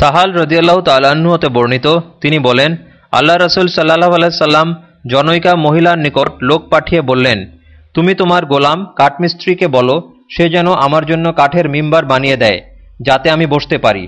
সাহাল রদিয়াল্লাহ তালাহতে বর্ণিত, তিনি বলেন, আল্লাহ রসুল সাল্লাহ আলাইসাল্লাম জনৈকা মহিলার নিকট লোক পাঠিয়ে বললেন, তুমি তোমার গোলাম কাঠমিস্ত্রিকে বলো, সে যেন আমার জন্য কাঠের মিম্বার বানিয়ে দেয়, যাতে আমি বসতে পারি।